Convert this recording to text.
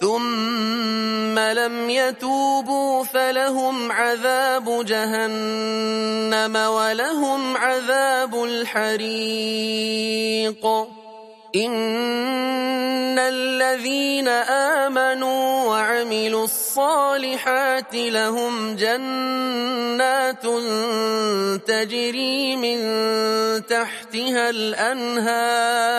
ثم لم يتوبوا فلهم عذاب جهنم ولهم عذاب الحريق. إن الذين آمنوا وعملوا الصالحات لهم جنات تجري من تحتها الأنهار.